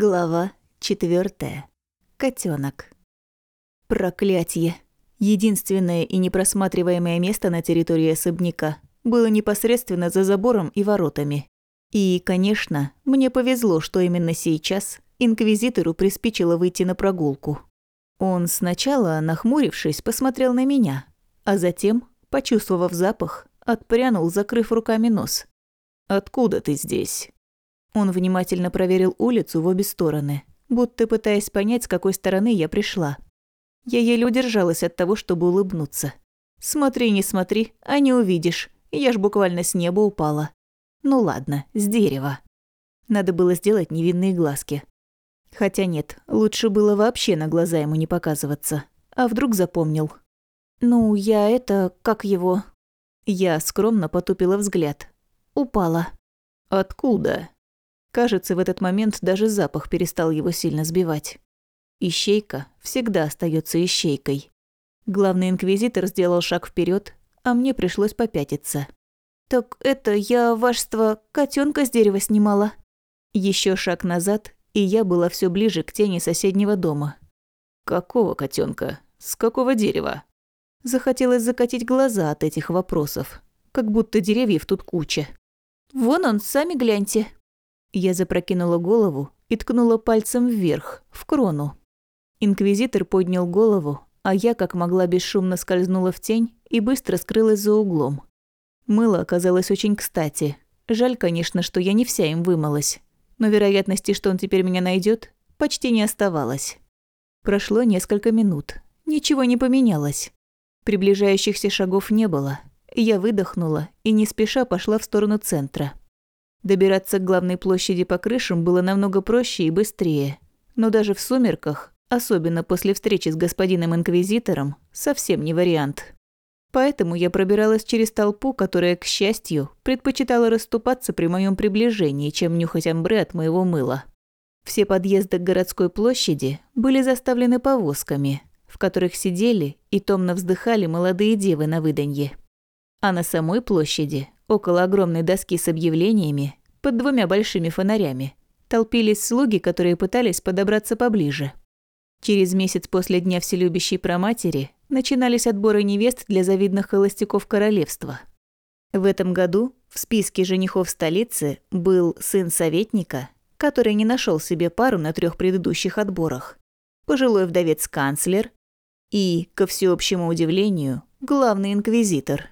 Глава четвертая. Котенок. Проклятье. Единственное и непросматриваемое место на территории особняка было непосредственно за забором и воротами. И, конечно, мне повезло, что именно сейчас инквизитору приспичило выйти на прогулку. Он сначала, нахмурившись, посмотрел на меня, а затем, почувствовав запах, отпрянул, закрыв руками нос. «Откуда ты здесь?» Он внимательно проверил улицу в обе стороны, будто пытаясь понять, с какой стороны я пришла. Я еле удержалась от того, чтобы улыбнуться. «Смотри, не смотри, а не увидишь. Я ж буквально с неба упала. Ну ладно, с дерева». Надо было сделать невинные глазки. Хотя нет, лучше было вообще на глаза ему не показываться. А вдруг запомнил? «Ну, я это... как его...» Я скромно потупила взгляд. Упала. «Откуда?» Кажется, в этот момент даже запах перестал его сильно сбивать. Ищейка всегда остается ищейкой. Главный инквизитор сделал шаг вперед, а мне пришлось попятиться. «Так это я, вашество, котенка с дерева снимала?» Еще шаг назад, и я была все ближе к тени соседнего дома. «Какого котенка? С какого дерева?» Захотелось закатить глаза от этих вопросов, как будто деревьев тут куча. «Вон он, сами гляньте», я запрокинула голову и ткнула пальцем вверх, в крону. Инквизитор поднял голову, а я, как могла, бесшумно скользнула в тень и быстро скрылась за углом. Мыло оказалось очень кстати. Жаль, конечно, что я не вся им вымылась. Но вероятности, что он теперь меня найдет, почти не оставалось. Прошло несколько минут. Ничего не поменялось. Приближающихся шагов не было. Я выдохнула и не спеша пошла в сторону центра. Добираться к главной площади по крышам было намного проще и быстрее. Но даже в сумерках, особенно после встречи с господином инквизитором, совсем не вариант. Поэтому я пробиралась через толпу, которая, к счастью, предпочитала расступаться при моем приближении, чем нюхать амбре от моего мыла. Все подъезды к городской площади были заставлены повозками, в которых сидели и томно вздыхали молодые девы на выданье. А на самой площади Около огромной доски с объявлениями, под двумя большими фонарями, толпились слуги, которые пытались подобраться поближе. Через месяц после Дня Вселюбящей Проматери начинались отборы невест для завидных холостяков королевства. В этом году в списке женихов столицы был сын советника, который не нашел себе пару на трех предыдущих отборах, пожилой вдовец-канцлер и, ко всеобщему удивлению, главный инквизитор.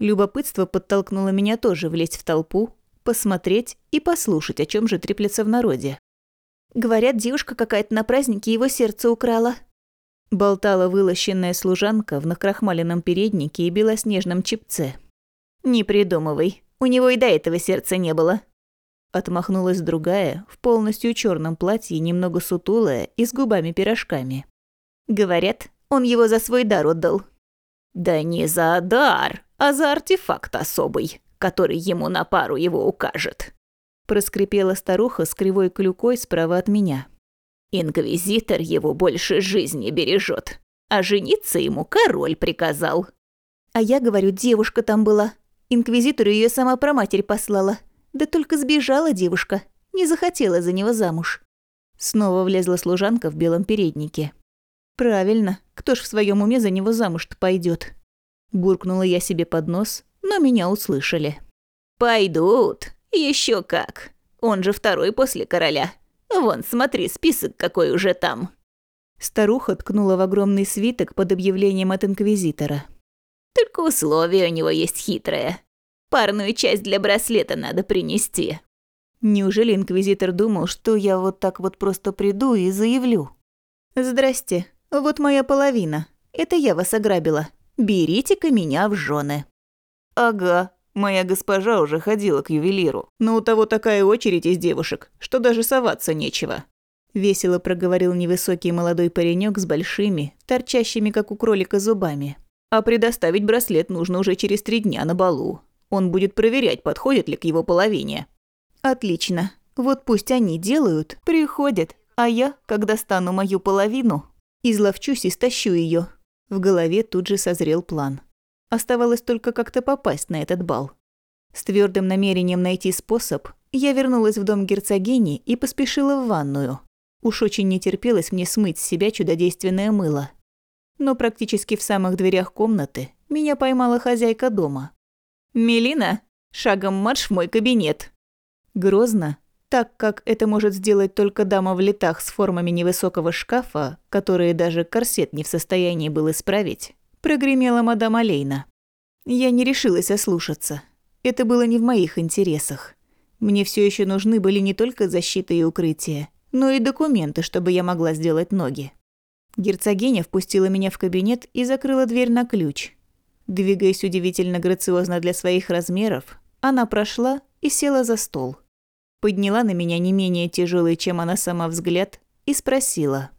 Любопытство подтолкнуло меня тоже влезть в толпу, посмотреть и послушать, о чем же треплется в народе. «Говорят, девушка какая-то на празднике его сердце украла». Болтала вылощенная служанка в накрахмаленном переднике и белоснежном чепце. «Не придумывай, у него и до этого сердца не было». Отмахнулась другая, в полностью черном платье, немного сутулая и с губами-пирожками. «Говорят, он его за свой дар отдал». «Да не за дар!» А за артефакт особый, который ему на пару его укажет», – проскрипела старуха с кривой клюкой справа от меня. «Инквизитор его больше жизни бережет, а жениться ему король приказал». «А я говорю, девушка там была. Инквизитор ее сама про матерь послала. Да только сбежала девушка, не захотела за него замуж». Снова влезла служанка в белом переднике. «Правильно, кто ж в своем уме за него замуж-то пойдет? Буркнула я себе под нос, но меня услышали. «Пойдут, еще как. Он же второй после короля. Вон, смотри, список какой уже там». Старуха ткнула в огромный свиток под объявлением от инквизитора. «Только условие у него есть хитрое. Парную часть для браслета надо принести». Неужели инквизитор думал, что я вот так вот просто приду и заявлю? «Здрасте, вот моя половина. Это я вас ограбила берите-ка меня в жены. Ага, моя госпожа уже ходила к ювелиру, но у того такая очередь из девушек, что даже соваться нечего. Весело проговорил невысокий молодой паренек с большими, торчащими, как у кролика, зубами. А предоставить браслет нужно уже через три дня на балу. Он будет проверять, подходит ли к его половине. Отлично. Вот пусть они делают, приходят, а я, когда стану мою половину, изловчусь и стащу ее. В голове тут же созрел план. Оставалось только как-то попасть на этот бал. С твердым намерением найти способ, Я вернулась в дом герцогини и поспешила в ванную. Уж очень не терпелось мне смыть с себя чудодейственное мыло. Но практически в самых дверях комнаты меня поймала хозяйка дома. «Мелина, шагом марш в мой кабинет!» Грозно, так как это может сделать только дама в летах с формами невысокого шкафа, которые даже корсет не в состоянии был исправить, прогремела мадам Алейна. Я не решилась ослушаться. Это было не в моих интересах. Мне все еще нужны были не только защита и укрытие, но и документы, чтобы я могла сделать ноги. Герцогиня впустила меня в кабинет и закрыла дверь на ключ. Двигаясь удивительно грациозно для своих размеров, она прошла и села за стол. Подняла на меня не менее тяжелый, чем она сама взгляд, и спросила.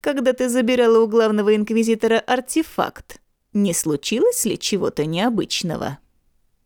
«Когда ты забирала у главного инквизитора артефакт, не случилось ли чего-то необычного?»